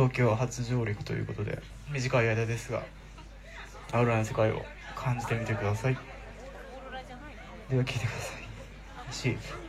東京初上陸ということで短い間ですがアウラの世界を感じてみてください。では聞いてください。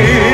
here.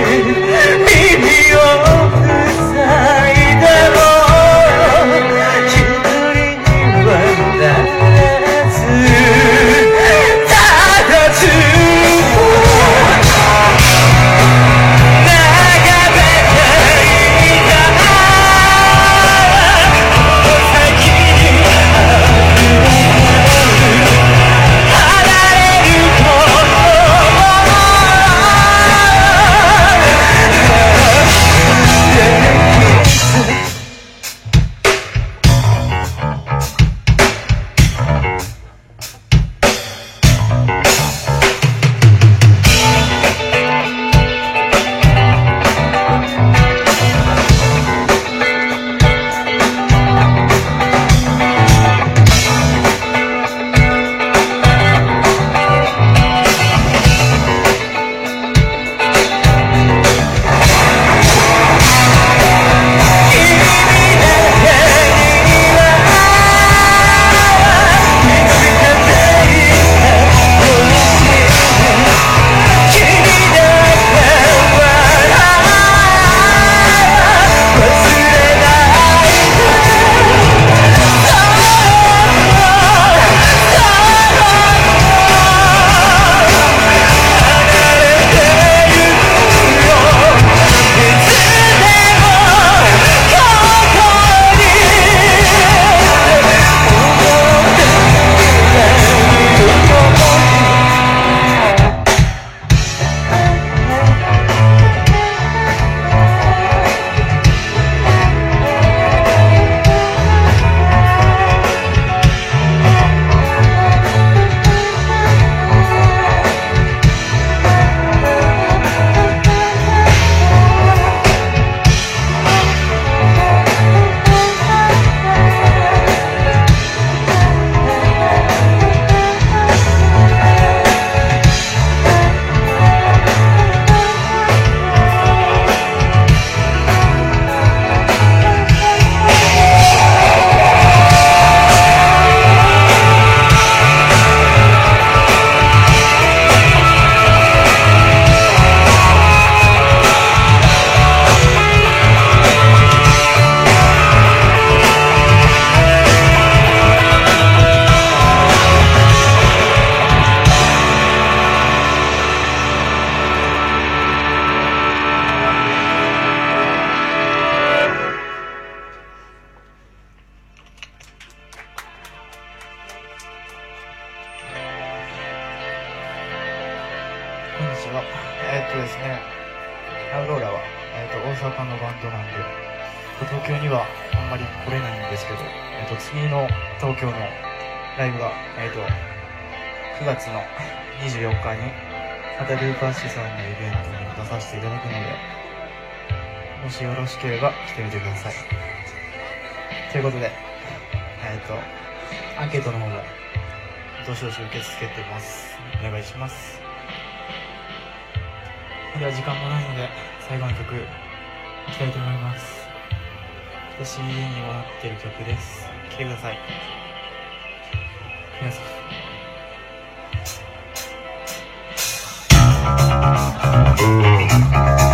こんにちは。えっとですね、アウローラは、えっと、大阪のバンドなんで、東京にはあんまり来れないんですけど、えっと、次の東京のライブが、えっと、9月の24日に、またルーパーシさんのイベントに出させていただくので、もしよろしければ来てみてください。ということで、えっと、アンケートの方も、どしどし受け付けてます。お願いします。では時間もないので最後の曲いきたいと思います。でにもなってる曲です。聴いてください。皆さん「